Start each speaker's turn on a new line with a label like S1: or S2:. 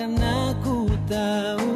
S1: karena ku tahu.